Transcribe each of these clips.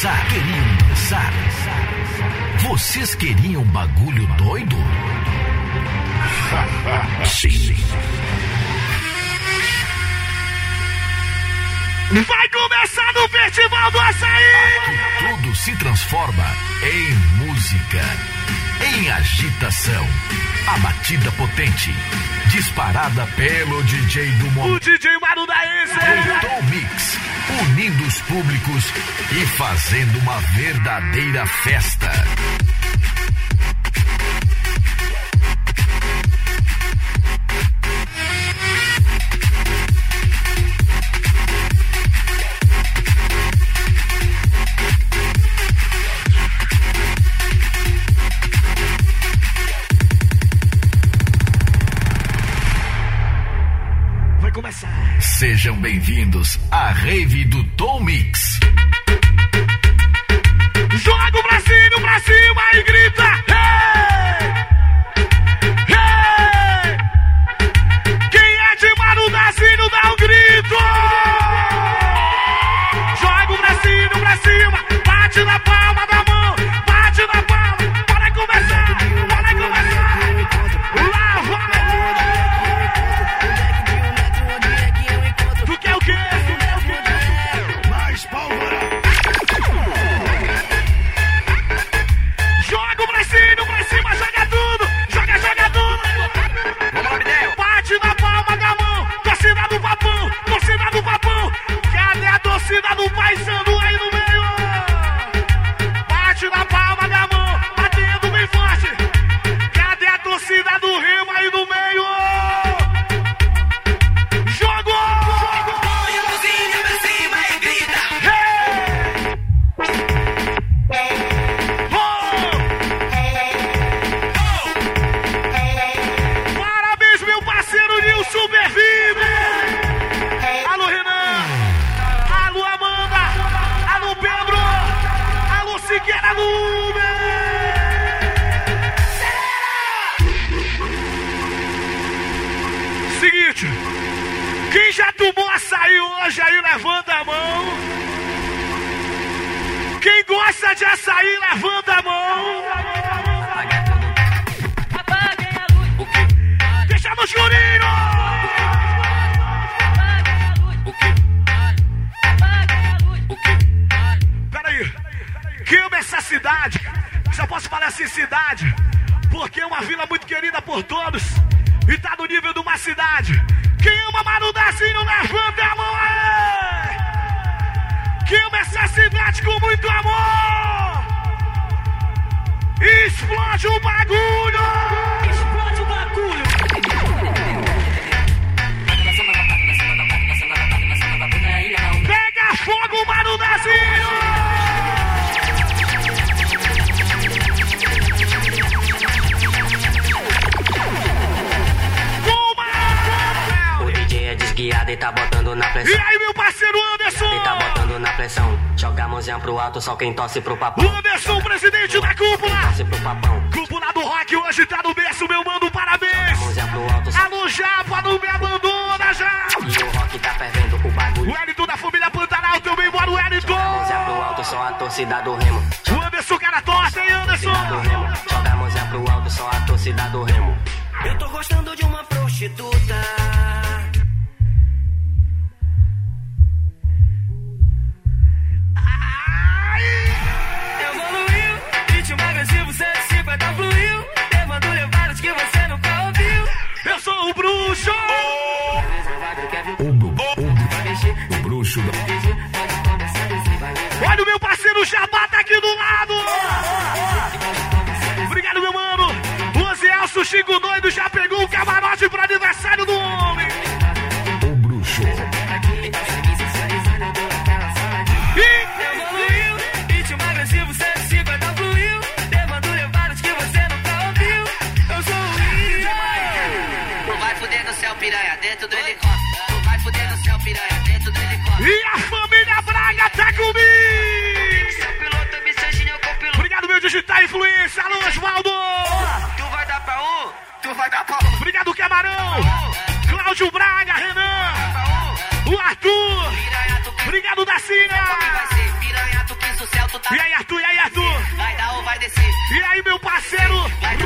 queriam dançar? Queriam dançar? Vocês queriam bagulho doido? Sim. Vai começar no Festival do Açaí! Tudo se transforma em música, em agitação. A batida potente, disparada pelo DJ do momento. O DJ Maru da Tom Mix unindo os públicos e fazendo uma verdadeira festa. Sejam bem-vindos à Rave do Tom Mix. pressão. E aí, meu parceiro Anderson? Ele tá botando na pressão. Joga a mãozinha pro alto, só quem torce pro papão. Anderson, presidente da cúpula. Quem torce pro papão. Cúpula do rock hoje tá no berço, meu mando, parabéns. Joga a pro alto. Alô, Japa, não me abandona já. E o rock tá fervendo o bagulho. O Elito da família Pantanal também mora o Elito. Joga a mãozinha pro alto, só a torcida do Remo. O Anderson, cara, torce, hein, Anderson? Joga a mãozinha pro alto, só a torcida do Remo. Eu tô gostando de uma prostituta. o bruxo! O, o, bruxo Olha o meu parceiro Jabá tá aqui do lado! Obrigado, meu mano! O Zelso Chico Doido já pegou o camarote pro aniversário do dentro do helicóptero. Tu vai fuder no céu, piranha, dentro do helicóptero. E a família Braga tá comigo! Seu piloto. Obrigado, meu digital influência, Alô Oswaldo! Tu vai dar pra um, tu vai dar pra um. Obrigado, Camarão! Cláudio Braga, Renan! O Arthur! Obrigado, Dacina! É tá- e aí, Arthur, e aí, Arthur? Vai dar ou vai descer? E aí, meu parceiro? Vai.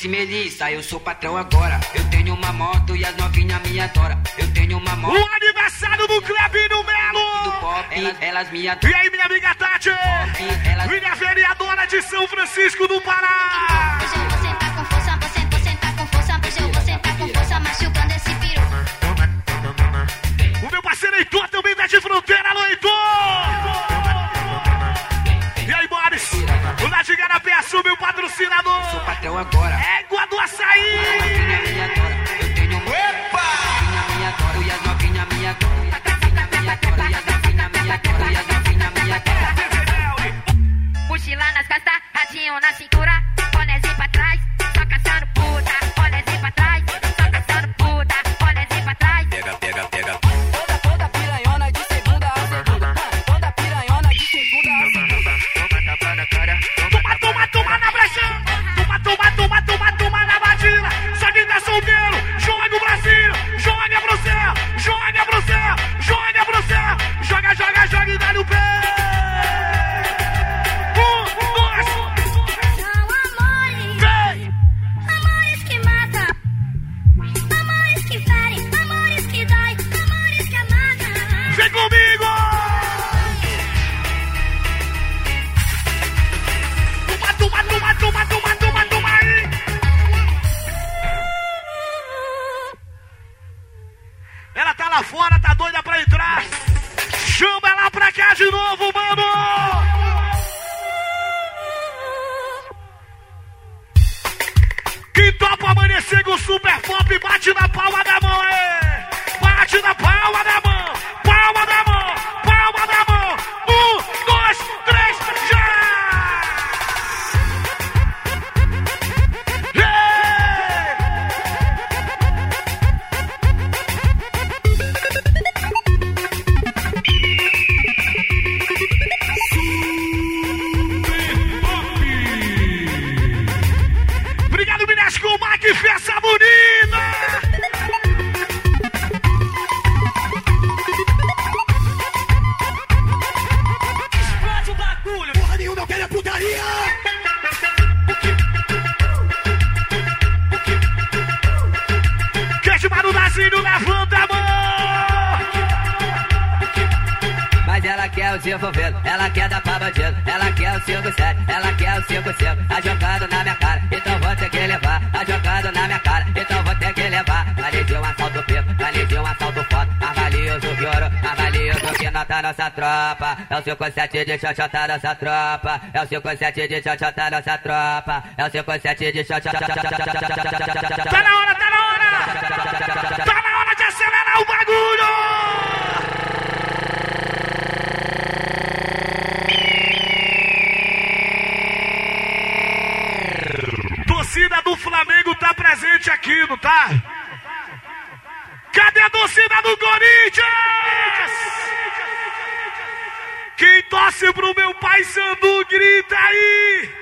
Simerista, eu sou patrão agora. Eu tenho uma moto e as novinhas me adoram. Eu tenho uma moto. O aniversário do Clebinho Melo! Elas, elas me adoram. E aí, minha amiga Tati? Pop, elas... Minha vereadora de São Francisco Quer chamar o Nazinho, levanta a mão! Mas ela quer o desenvolvido, ela quer dar pra bandido, ela quer o 5-7, ela quer o 5-5, tá jogando na minha cara, então vou ter que levar, tá jogando na minha cara, então vou ter que levar. Ali de um assalto pico, ali de um assalto foto, mais valioso que ouro, mais valioso que nota nossa tropa. É o 5-7 de xoxota nossa tropa, é o 5-7 de xoxota nossa tropa, é o 5-7 de xoxota Tá na hora, tá na hora! O bagulho! Torcida do Flamengo tá presente aqui, não tá? Cadê a torcida do Corinthians? Quem torce pro meu pai Sandu, grita aí!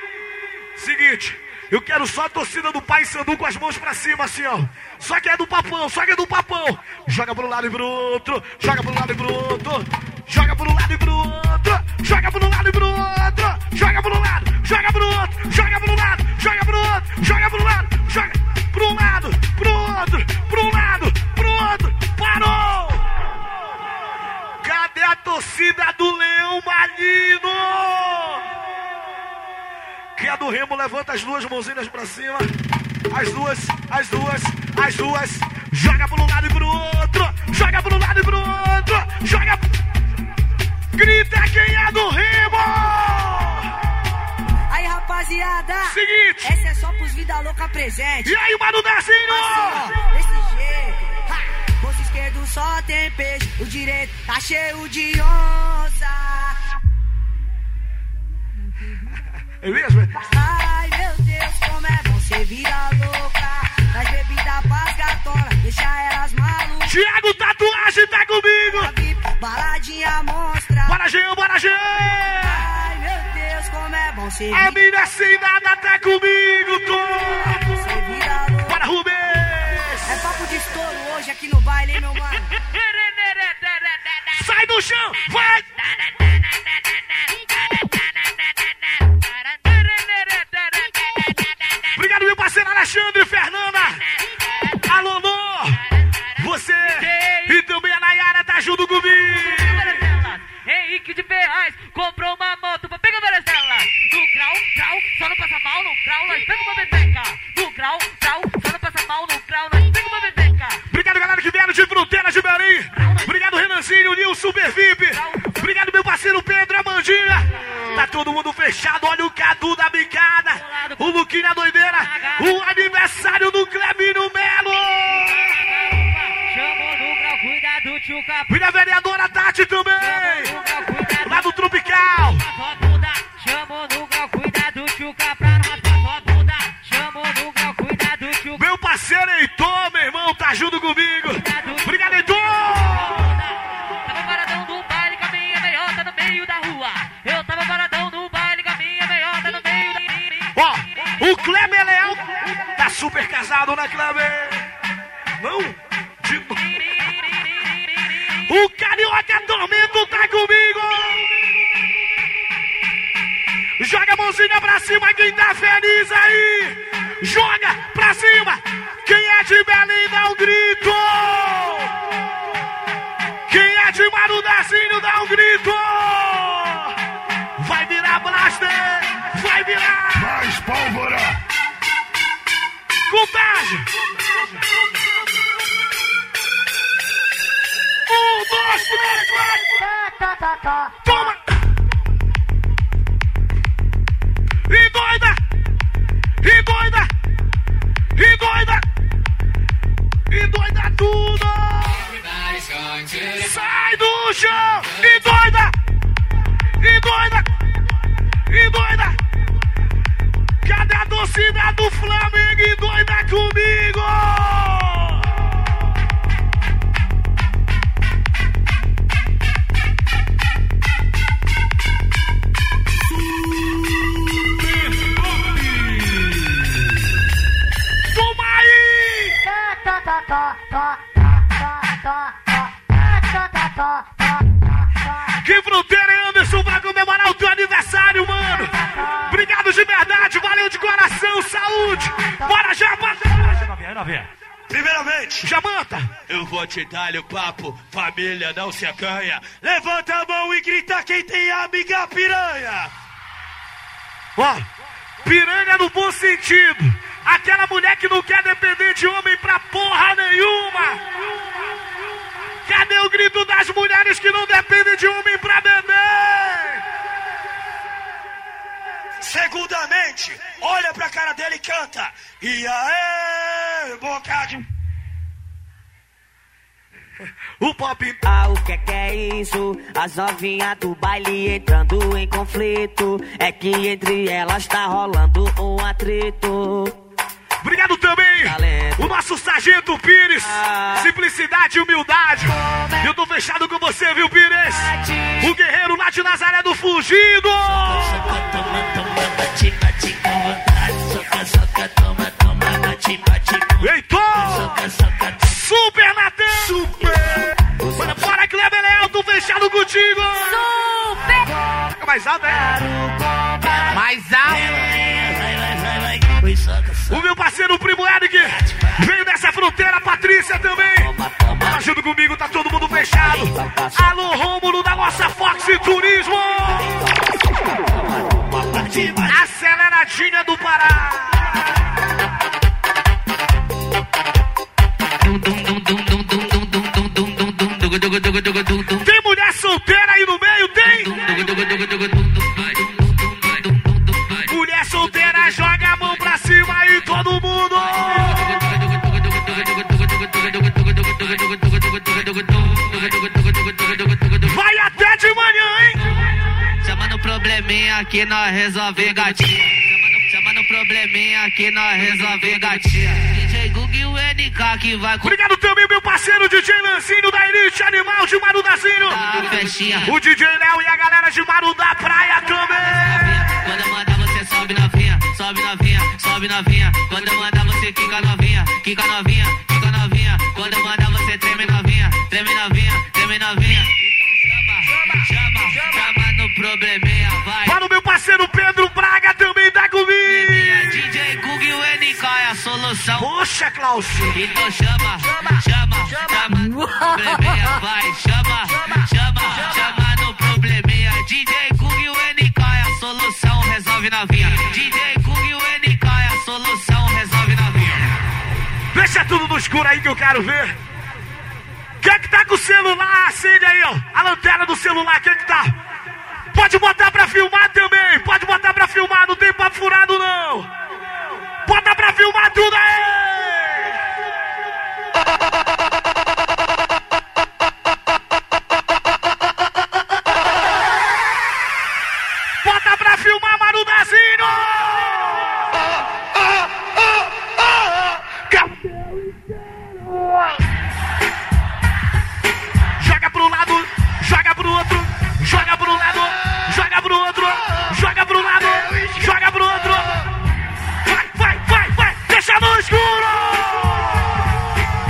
Seguinte, eu quero só a torcida do Pai Sandu com as mãos pra cima, assim, ó. Só que é do papão, só que é do papão. Joga pro lado e pro outro, joga pro lado e pro outro, joga pro lado e pro outro, joga pro lado e pro outro, joga pro lado, joga pro outro, joga pro lado, joga pro outro, joga pro lado, joga pro lado, pro outro, pro lado, pro outro. Parou! Cadê a torcida do Leão Malino? Que é do Remo, levanta as duas mãozinhas pra cima. As duas, as duas, as duas. Joga pro lado e pro outro. Joga pro lado e pro outro. Joga. Grita quem é do Remo! Aí, rapaziada. Seguinte. Essa é só pros vida louca presente. E aí, Mano Assim, Dezinho? ó, desse jeito. Bolso esquerdo só tem peixe. O direito tá cheio de onça. É mesmo? Ai, meu Deus, como é bom ser vida louca. Traz bebida pras gatonas, deixa elas malucas. Tiago Tatuagem tá comigo. Baladinha monstra. Bora, Jean, bora, Jean. Ai, meu Deus, como é bom ser A vida mina sem nada tá comigo, Tom. louca. Bora, Rubens. É papo de estouro hoje aqui no baile, hein, meu mano? Sai do chão, vai. todo mundo fechado. Olha o Cadu da bicada. O Luquinho na doideira. O aniversário do Clebinho Melo. Chamou no grau, cuida do tio. E a vereadora Tati também. Super casado, né, Kleber? Não? De novo. O Carioca Tormento tá comigo! Joga a mãozinha pra cima, quem tá feliz aí! Joga pra cima! Quem é de Belém dá um grito! Quem é de Marudazinho dá um grito! Vai virar blaster! Vai virar! Mais pólvora. Contagem. Um, dois, três, quatro. Toma. E doida. E doida. E doida. E doida tudo. Sai do chão. E doida. E doida. E doida. Cadê a torcida do Flamengo e doida comigo? Toma aí! Hein, Anderson, saúde. Bora, Jamanta. Primeiramente, Jamanta. eu vou te dar o papo, família não se acanha. Levanta a mão e grita quem tem amiga piranha. Ó, piranha no bom sentido. Aquela mulher que não quer depender de homem pra porra nenhuma. Cadê o grito das mulheres que não dependem de homem pra beber? Segundamente, olha pra cara dele e canta. E aê, boca de... O pop Ah, o que é que é isso? As novinhas do baile entrando em conflito. É que entre elas tá rolando um atrito. Obrigado também, Talento. o nosso Sargento Pires. Ah. Simplicidade e humildade. Eu tô fechado com você, viu, Pires? O guerreiro lá de Nazaré do Fugido. Heitor! Super Natan! Super! Bora, bora, Kleber Leal, tô fechado contigo! Super! Fica mais alto, é? Mais alto. O meu parceiro, primo Eric, veio dessa fronteira, Patrícia também. Tá junto comigo, tá todo mundo fechado. Alô, Rômulo da nossa Fox Turismo. Aceleradinha do Pará. Tem mulher solteira aí no meio? Tem? Mulher solteira, joga a mão pra cima aí, todo mundo. Probleminha que nós resolve gatinha. Chama no, chama probleminha que nós resolve gatinha. DJ Google e o NK que vai com Obrigado também, meu parceiro DJ Lancinho da Elite Animal de Marudazinho. a festinha. O DJ Léo e a galera de Maru da Praia também. Quando eu mandar você sobe novinha, sobe novinha, sobe novinha. Quando eu mandar você quica novinha, quica novinha, quica novinha. Quando eu mandar você treme novinha, treme novinha, treme novinha. Chama, chama, chama no probleminha, vai. Para o meu parceiro Pedro Braga também tá comigo. DJ Google e o NK é a solução. Poxa, Cláudio. Então chama, chama, chama no probleminha, vai, chama, chama, chama no probleminha. DJ Kug e o NK é a solução, resolve na vinha. DJ Kug e o NK é a solução, resolve na vinha. Deixa tudo no escuro aí que eu quero ver. Quem é que tá com o celular? Acende aí, ó. A lanterna do celular, quem é que tá? Pode botar pra filmar também. Pode botar pra filmar, não tem papo furado não. Bota pra filmar tudo aí. Joga pro lado, joga pro outro. Vai, vai, vai, vai, deixa no escuro.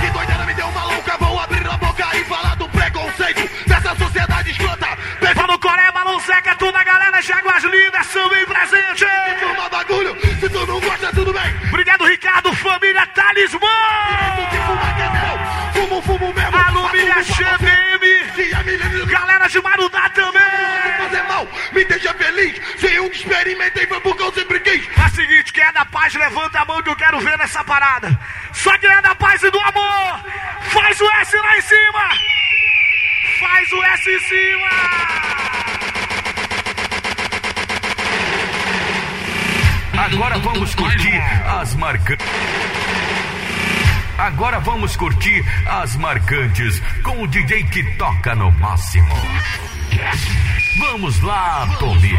Que doideira me deu maluca, vou abrir a boca e falar do preconceito dessa sociedade escrota. Fala Coreia, Balão Seca, toda a galera de Águas Lindas também presente. Toma bagulho, se tu não gosta, tudo bem. Obrigado, Ricardo, família Talismã. É fumo, fumo mesmo. Você. GBM. Se é Galera de Marudá também me deixa feliz. Sem eu experimentei, foi porque eu sempre quis. É seguinte, quem é da paz, levanta a mão que eu quero ver nessa parada. Só quem é da paz e do amor, faz o S lá em cima. Faz o S em cima. Agora vamos curtir as marcantes. Agora vamos curtir as marcantes com o DJ que toca no máximo. Vamos lá, Tomi.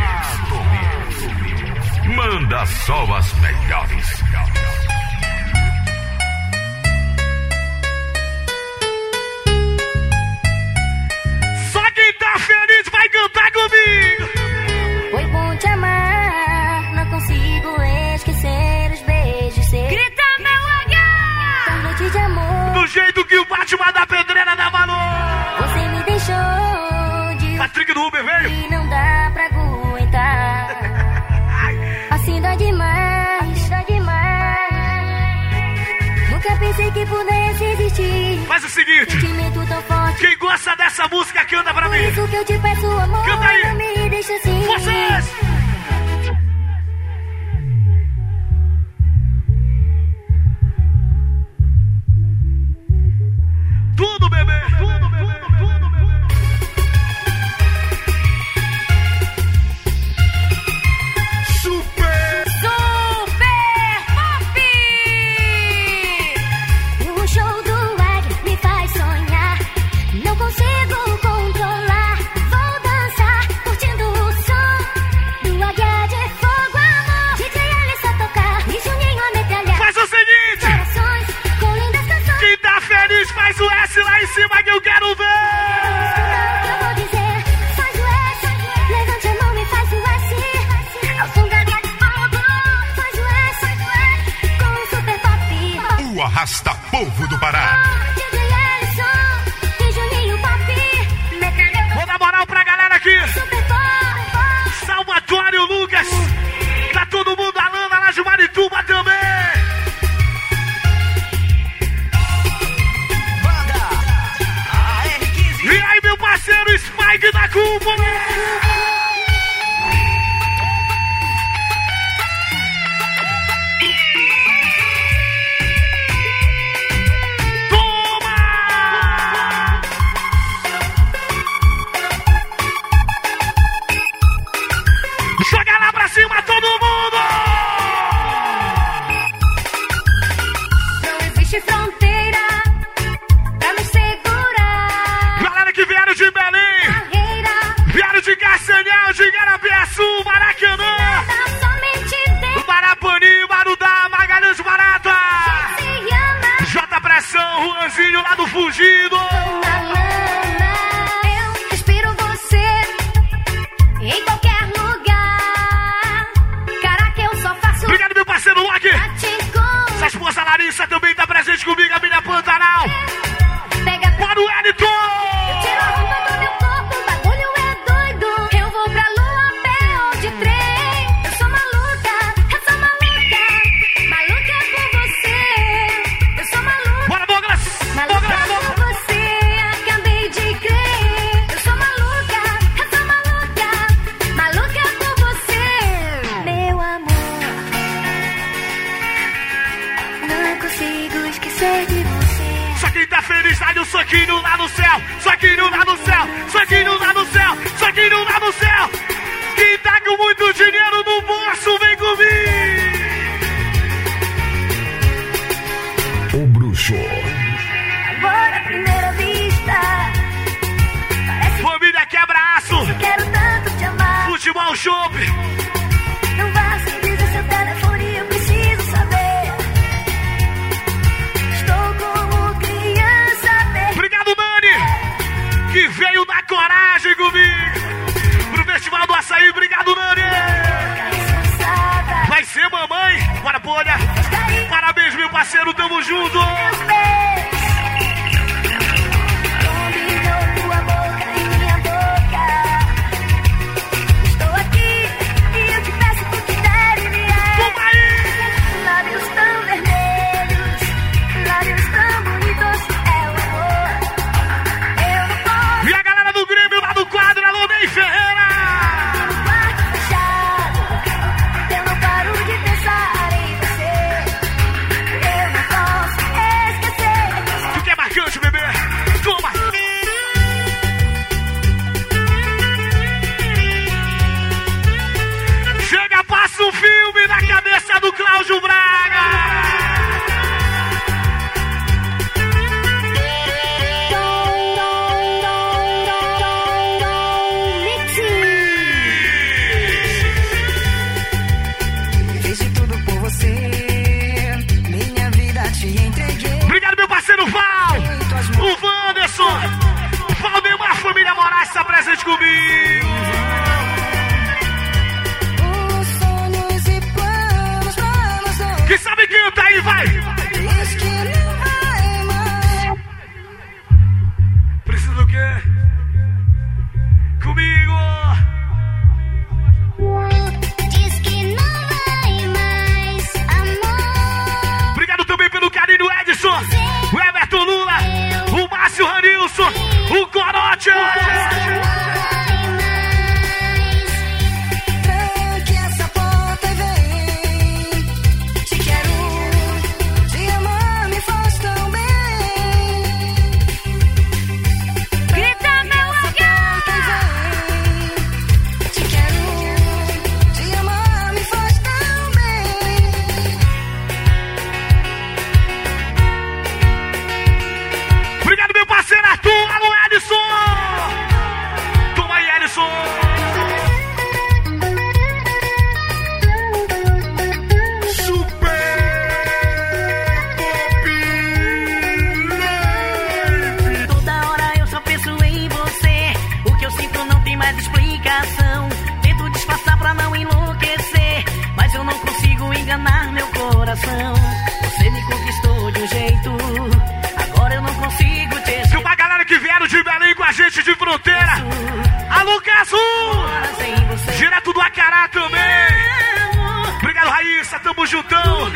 Manda só as melhores. Só quem tá feliz vai cantar comigo. Foi bom te amar, não consigo esquecer os beijos seus. Grita, meu lagar! Tarde de amor. Do jeito que o Batman da pedreira dá valor trick do Uber, veio. E não dá pra aguentar. assim dá demais, assim dá demais. Nunca pensei que pudesse existir. Faz o seguinte. Sentimento tão forte. Quem gosta dessa música, canta pra Por mim. Isso que eu te peço, amor. Canta aí. Não me deixa assim. Vocês. tudo, bebê! coração. Você me conquistou de um jeito. Agora eu não consigo te esquecer. Uma galera que vieram de Belém com a gente de fronteira. Alô, Cazu! Direto do Acará também. Obrigado, Raíssa. Tamo juntão.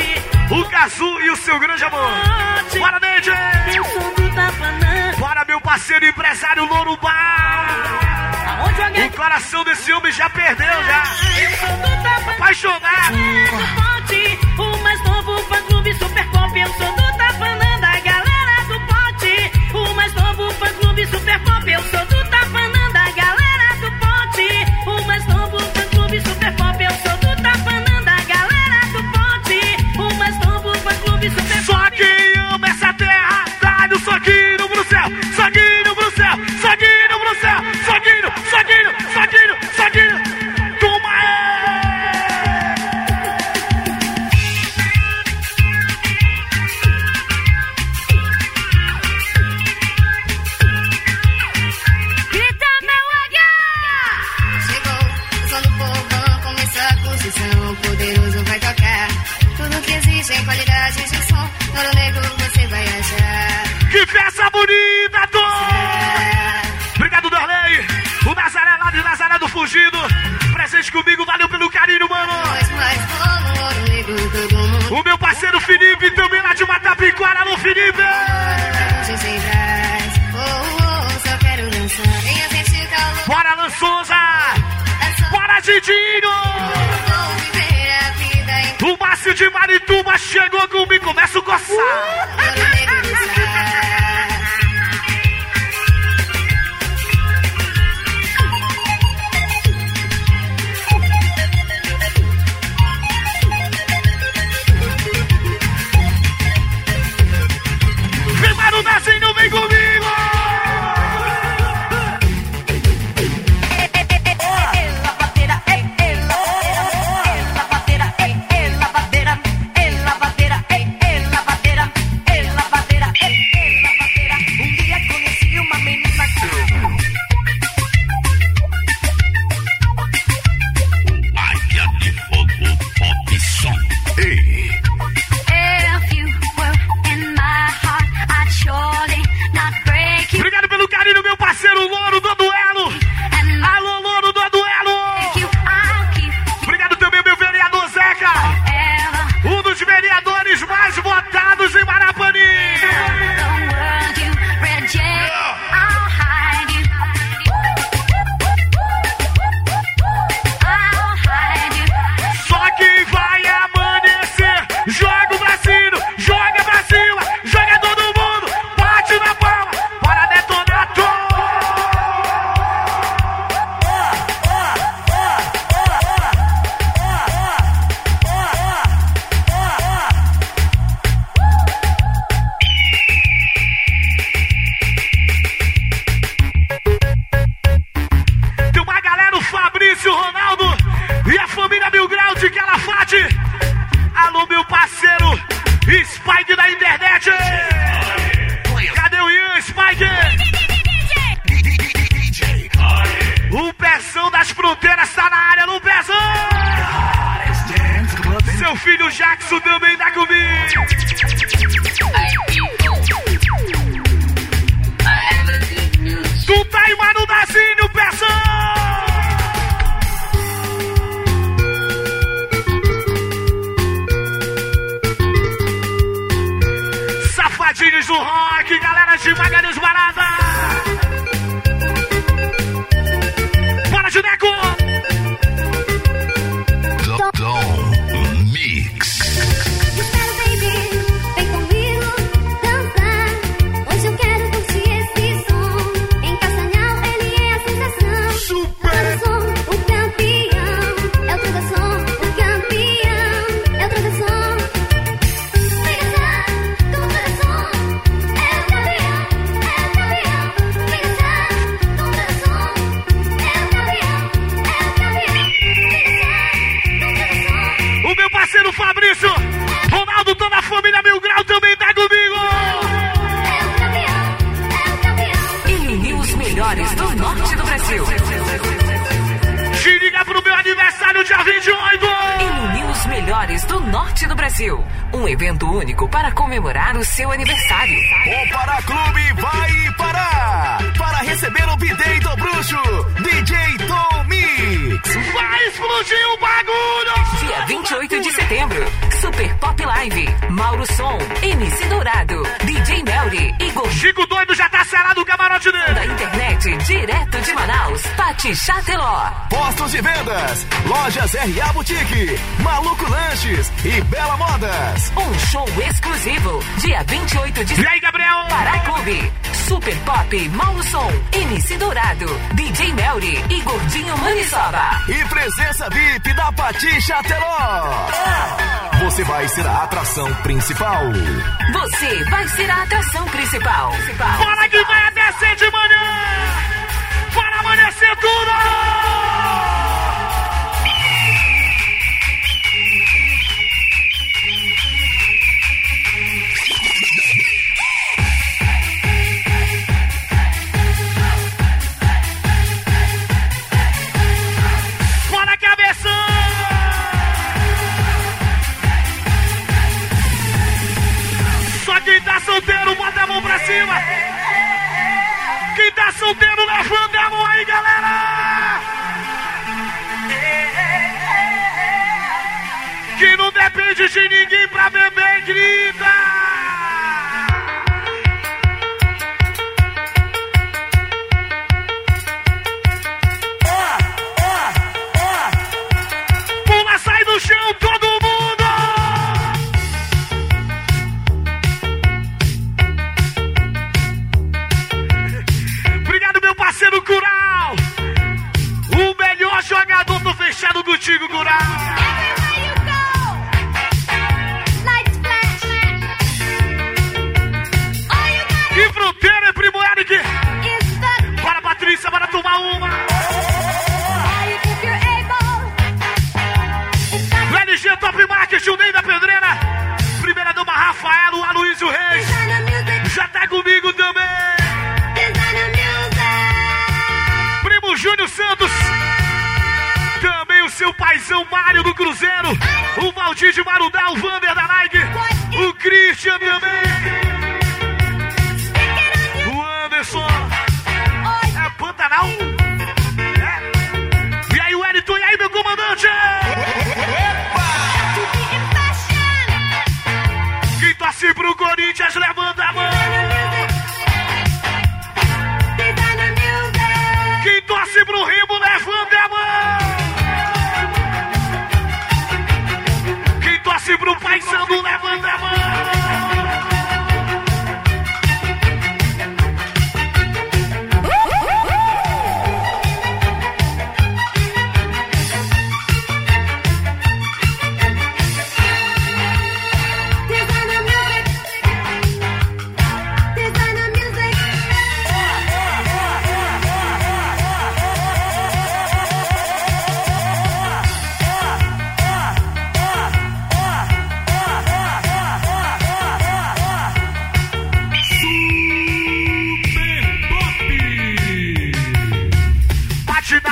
O Cazu e o seu grande amor. Bora, Neide! Bora, meu parceiro empresário Lorubá! O coração desse homem já perdeu, já. Apaixonado. Alô, Felipe! Bora, Lançosa! Bora, Didinho! O Márcio de Marituba chegou comigo, começa a coçar! Vai explodir o bagulho! Dia 28 de setembro, Super Pop Live, Mauro Som, MC Dourado, DJ Melry, Igor Chico Doido já tá selado o camarote dele. Direto de Manaus, Pati Chateló. Postos de vendas, lojas RA Boutique, Maluco Lanches e Bela Modas. Um show exclusivo, dia 28 de E aí, Gabriel? Paraclube, Super Pop, Mauro Som, MC Dourado, DJ Melry e Gordinho Maniçoba. E presença VIP da Pati Chateló. Você vai ser a atração principal. Você vai ser a atração principal. Bora que vai até 100 de manhã! Para amanhecer tudo! Tá solteiro, levanta a mão aí, galera! Que não depende de ninguém pra beber, grita! Paizão Mário do Cruzeiro! O Valdir de Marudá, o Vander da Nike! O Christian também!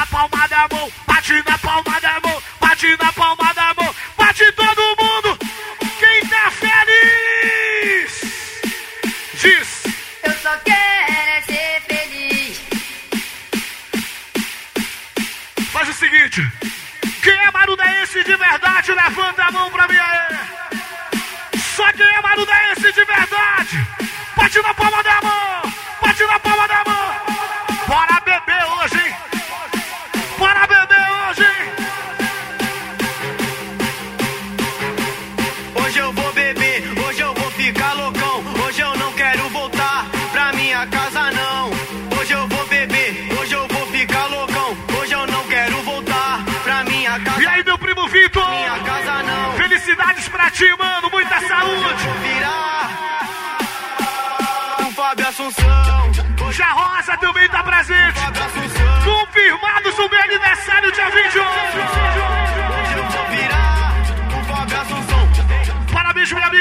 Na palma da mão, bate na palma da mão, bate na palma da mão, bate todo mundo. Quem tá feliz? Diz. Eu só quero é ser feliz. Faz o seguinte. Quem é marudaense de verdade, levanta a mão pra mim aí.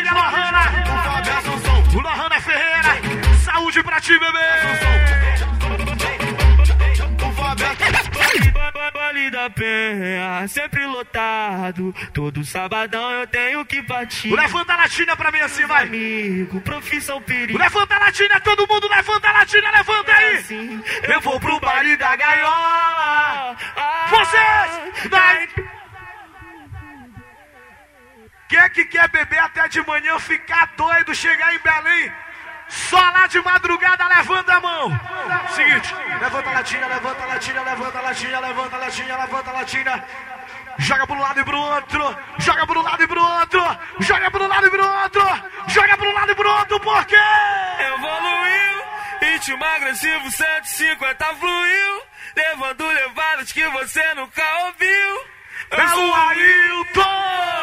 Amiga Lohana. O Lohana Ferreira. Saúde pra ti, bebê. Vale da Penha, sempre lotado. Todo sabadão eu tenho que partir. Levanta a latinha pra mim assim, vai. Amigo, profissão perigo. Levanta a latinha, todo mundo levanta a latinha, levanta aí. Assim, eu vou pro baile da gaiola. Vocês! Vai! Quem é que quer beber até de manhã, ficar doido, chegar em Belém? Só lá de madrugada, levanta a mão. Seguinte, levanta a latinha, levanta a latinha, levanta a latinha, levanta a latinha, levanta a latinha. Joga pro lado e pro outro, joga pro lado e pro outro, joga pro lado e pro outro, joga pro lado e pro outro, por quê? Evoluiu, ritmo agressivo 150 fluiu, levando levadas que você nunca ouviu. É o Ailton!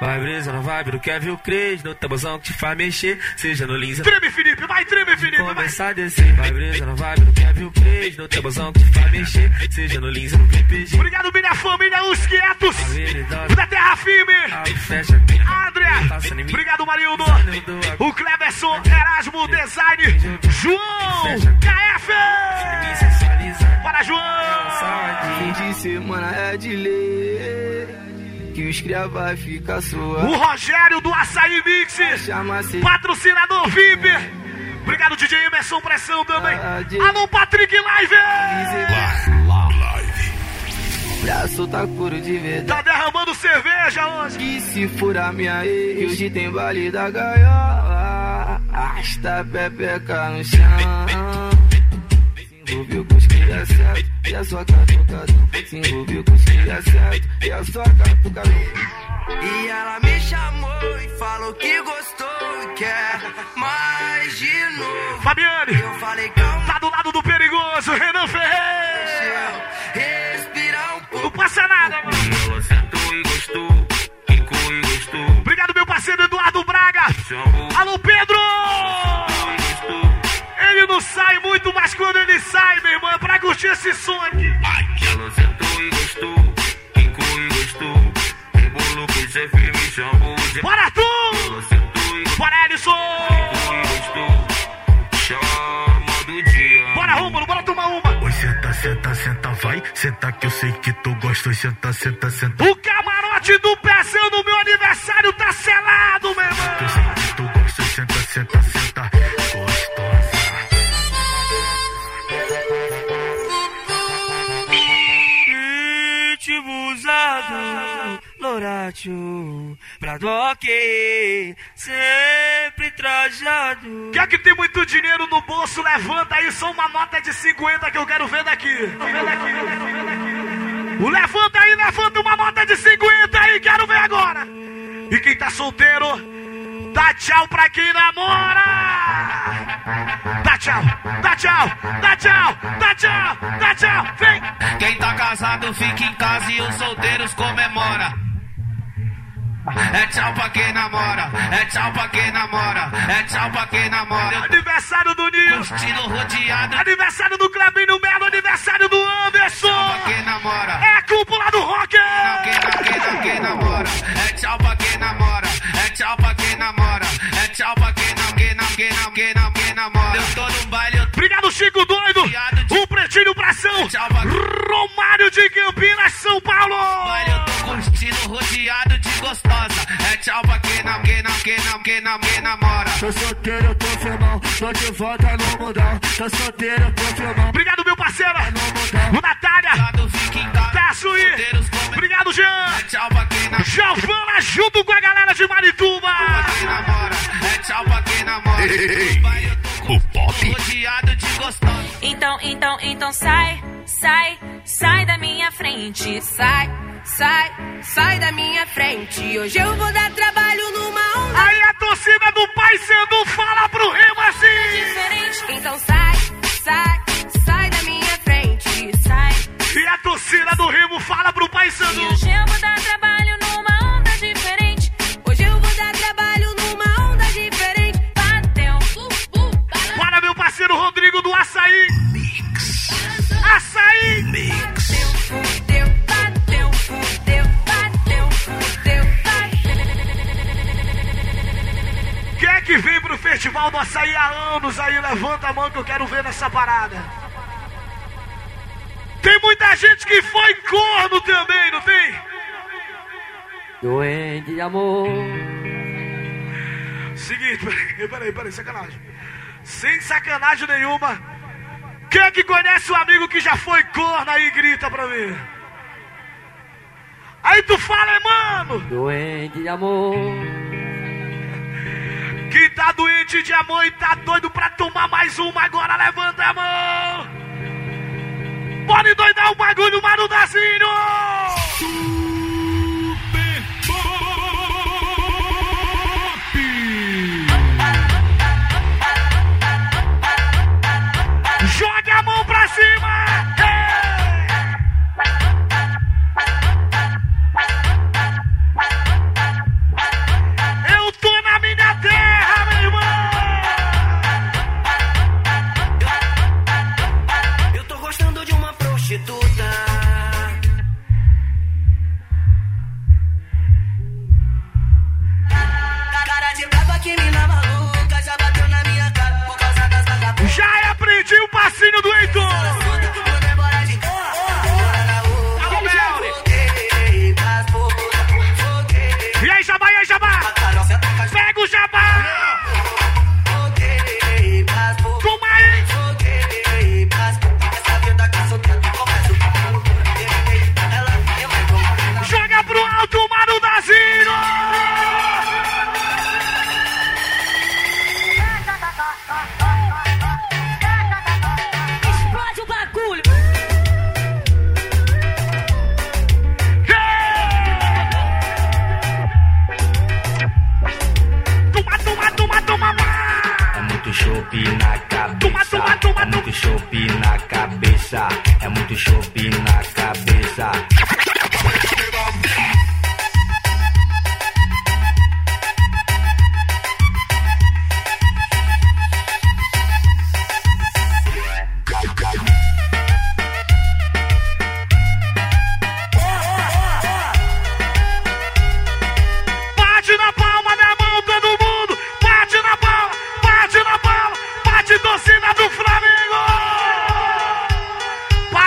Vai brisa no vibe do Kevin Cres, no tabuzão que te faz mexer, seja no Linza. Treme, Felipe, vai, treme, Felipe, vai. Começar a descer, vai brisa no vibe do Kevin Cres, no tabuzão que te faz mexer, seja no Linza, no PPG. Obrigado, minha família, os quietos da Terra Firme. Fecha, André, obrigado, Marildo. O Cleberson, Erasmo, Design, João, KF. Para, João. Fim de semana é de lei. Que os cria vai ficar sua. O Rogério do Açaí Mix, patrocinador VIP. Obrigado, DJ Emerson Pressão também. Alô, Patrick Live. Pra soltar couro de verdade. Tá derramando cerveja hoje. E se furar minha ex, hoje tem baile da gaiola. Arrasta a pepeca no chão. Envolveu com os certo e a sua catucadão. Se envolveu com os certo e a sua catucadão. E ela me chamou e falou que gostou e quer mais de novo. Fabiane, Eu falei, calma, tá do lado do perigoso, Renan Ferreira. respirar um pouco. Não passa nada, mano. Ela sentou e gostou, quicou e gostou. Obrigado, meu parceiro Eduardo Braga. Alô, Pedro! Ele não sai muito, mas quando esse aqui. Ela sentou e gostou, quicou e gostou. Rebolou com chamou. Bora! Ela sentou e Bora, Ellison! quicou e gostou. Chama do dia. Bora, Rômulo, bora tomar uma. Oi, senta, senta, senta, vai. Senta que eu sei que tu gosta. Oi, senta, senta, senta. O Bradock, sempre trajado. Quer que tem muito dinheiro no bolso? Levanta aí só uma nota de 50 que eu quero ver daqui. Ver daqui. O levanta aí, levanta uma nota de 50 aí, quero ver agora. E quem tá solteiro, dá tchau pra quem namora. Dá tchau, dá tchau, dá tchau, dá tchau, dá tchau, vem. Quem tá casado fica em casa e os solteiros comemora. É tchau pra quem namora, é tchau pra quem namora, é tchau pra quem namora. Aniversário do Nil. Estilo rodeado. Aniversário do Clebinho Melo, aniversário do Anderson. Tchau pra quem namora. É a cúpula do rock. Quem não, quem não, quem namora. É tchau pra quem namora, é tchau pra quem namora, é tchau pra quem não, quem não, quem não, quem não, quem namora. Eu tô no baile, eu Obrigado, Chico Doido. O Pretinho Pressão. Romário de Campinas, São Paulo. baile, eu tô curtindo rodeado de gostosa. É tchau pra quem não, quem não, quem não, quem não, quem namora. Tô solteiro, eu tô firmão. Tô de volta no mundão. Tô solteiro, eu tô firmão. Obrigado, meu parceiro. O Natália. Peço aí. Obrigado, Jean. É tchau pra quem não, Giovana junto com a galera de Marituba. É tchau pra quem namora. Baile, eu tô O pop. rodeado de gostosa. Então, então, então sai, sai, sai da minha frente, sai, sai, sai da minha frente. Hoje eu vou dar trabalho numa onda Aí a torcida do Pai Sandu fala pro Remo assim. diferente. Então sai, sai, sai da minha frente, sai. E a torcida do Remo fala pro Pai Sandu. Hoje eu vou dar trabalho É que vem pro festival do açaí há anos aí, levanta a mão que eu quero ver nessa parada. Tem muita gente que foi corno também, não tem? Doente de amor. Seguinte, peraí, peraí, peraí, sacanagem. Sem sacanagem nenhuma, quem é que conhece um amigo que já foi corno aí grita pra mim? Aí tu fala, mano. Doente de amor. Que tá doente de amor e tá doido pra tomar mais uma agora, levanta a mão. Pode doidar o um bagulho, Marudazinho. Joga a mão pra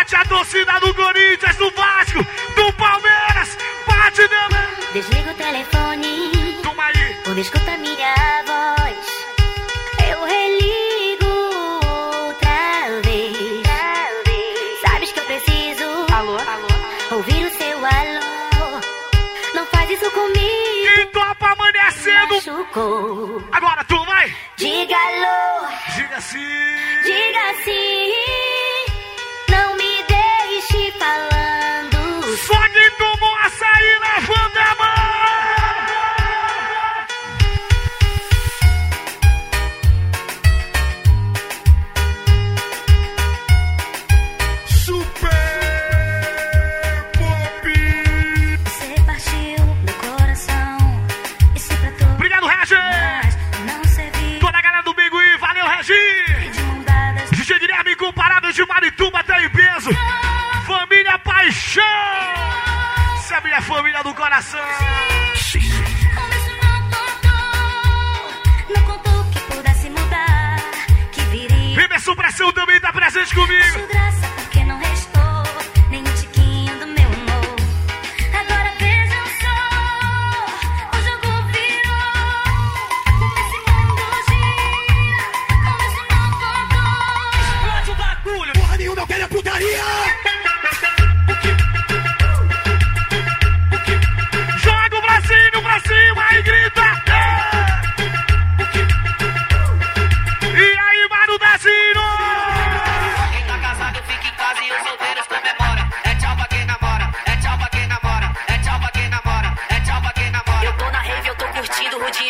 bate a torcida do Corinthians, do Vasco, do Palmeiras, bate nele. Desliga o telefone, toma aí, por escuta minha voz.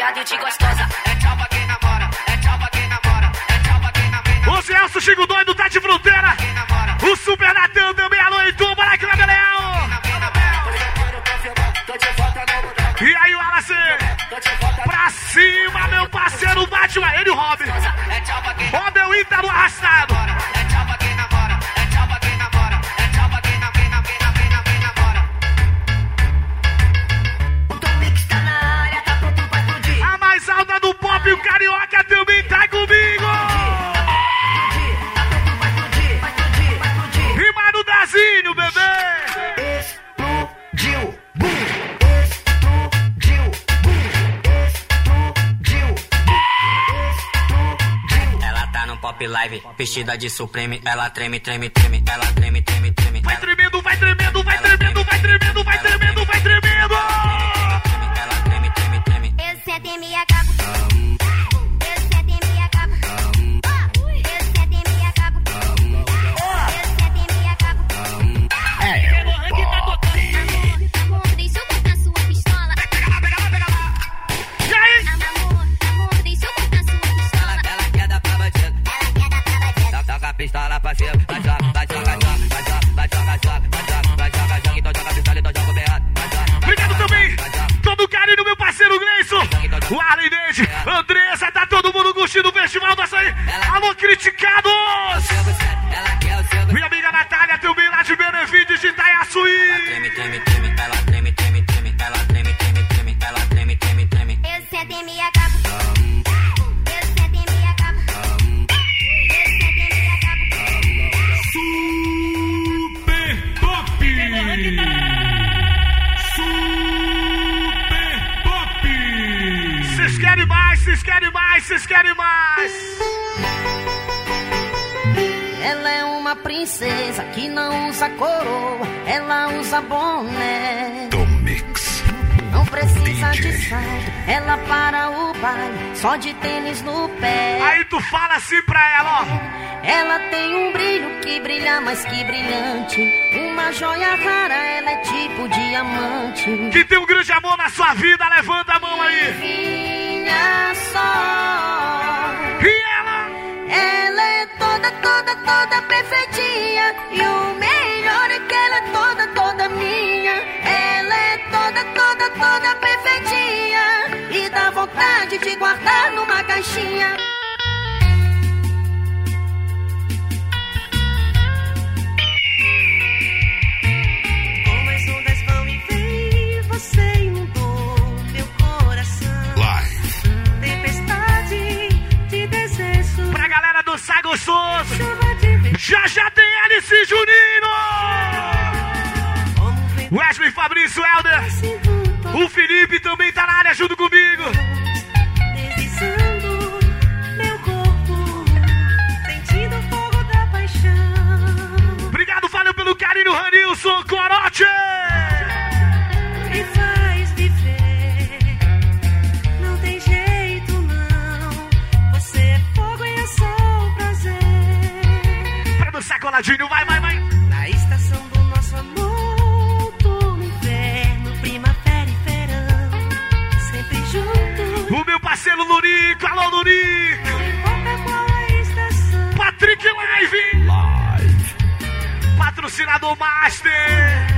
viado de gostosa. É tchau pra quem namora, é tchau pra quem namora, é tchau pra quem namora. O Celso Chico Doido tá de fronteira. O Super vestida de Supreme, ela treme, treme, treme, ela treme, treme, treme. Vai tremendo, vai tremendo, vai tremendo, vai tremendo, princesa que não usa coroa, ela usa boné. Mix. Não precisa DJ. de salto, ela para o baile, só de tênis no pé. Aí tu fala assim pra ela, ó. Ela tem um brilho que brilha mais que brilhante. Uma joia rara, ela é tipo diamante. Que tem um grande amor na sua vida, levanta a mão aí. Vinha só. Toda, perfeitinha. E o melhor é que ela é toda, toda minha. Ela é toda, toda, toda perfeitinha. E dá vontade de guardar numa caixinha. Como as ondas vão e vêm, você inundou meu coração. Live. Tempestade de desejo. Pra galera. Chuva de verão. Já já tem Alice Juninho. Wesley Fabrício Helder. O Felipe também tá na área junto comigo. Patrocinador Master.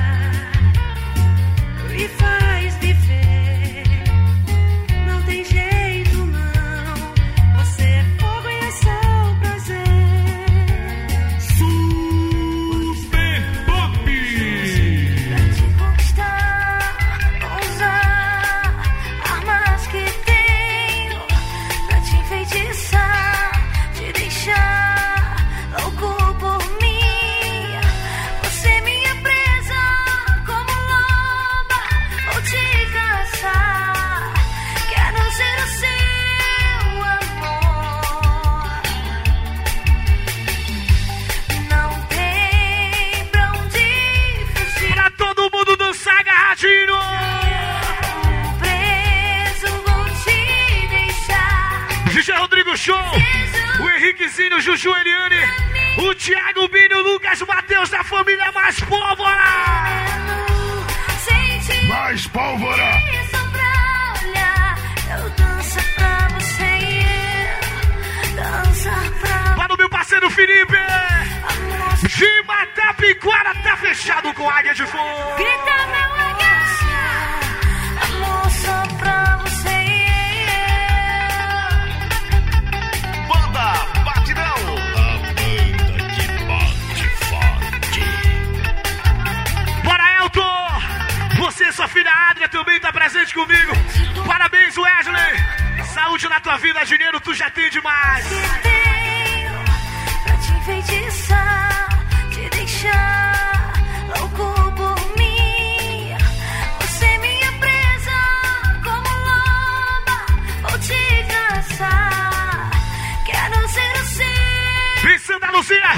O Juju Eliane. O Thiago Binho, o Lucas Matheus da família Mais Pólvora. Mais pólvora. Para o meu parceiro Felipe. De Matapiquara tá fechado com Águia de Fogo. Grita meu presente comigo. Parabéns, Wesley! Saúde na tua vida, dinheiro tu já tem demais. que tenho pra te enfeitiçar, te deixar louco por mim. Você é minha presa, como loba, vou te caçar. Quero ser o seu Luzia.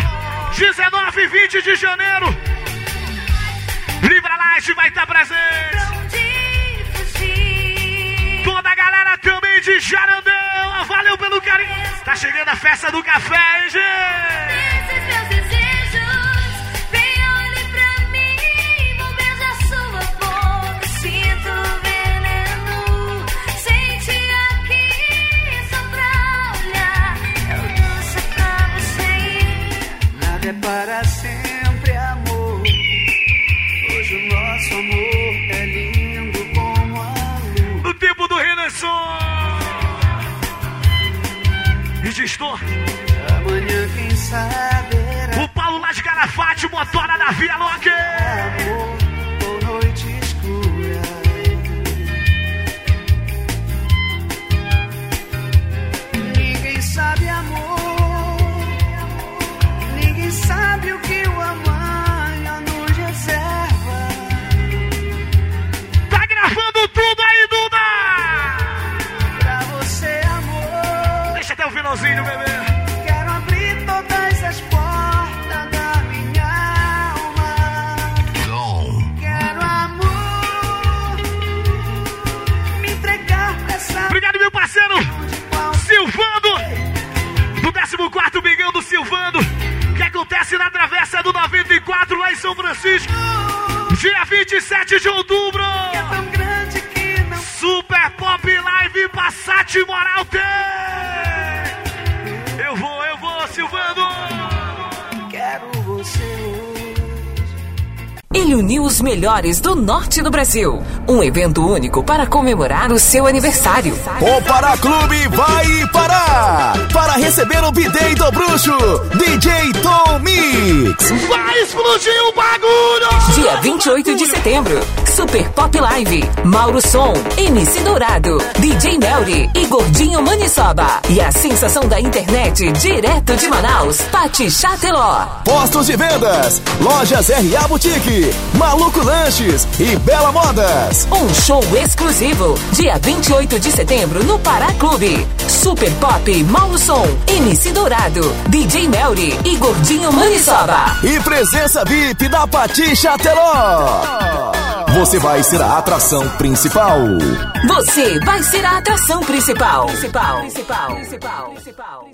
19 e 20 de janeiro. Livra Light vai estar presente. Jarandão. Valeu pelo carinho. Tá chegando a festa do café, hein, gente? Esses meus Amanhã, quem saberá. O Paulo lá de Calafate, motora da Via Loque. Melhores do norte do Brasil. Um evento único para comemorar o seu aniversário. O Pará Clube vai parar para receber o bidei do bruxo, DJ Tom Mix. Vai explodir o bagulho! Dia 28 de setembro, Super Pop Live, Mauro Som, MC Dourado, DJ Melry e Gordinho Maniçoba. E a sensação da internet, direto de Manaus, Pati Chateló. Postos de vendas, lojas RA Boutique, Maluco Lanches e Bela Modas. Um show exclusivo, dia 28 de setembro no Pará Clube. Super Pop, Mauro Som, MC Dourado, DJ Melry e Gordinho Maniçoba. E presença VIP da Pati Chateló. Você vai ser a atração principal. Você vai ser a atração principal. Principal, principal, principal, principal.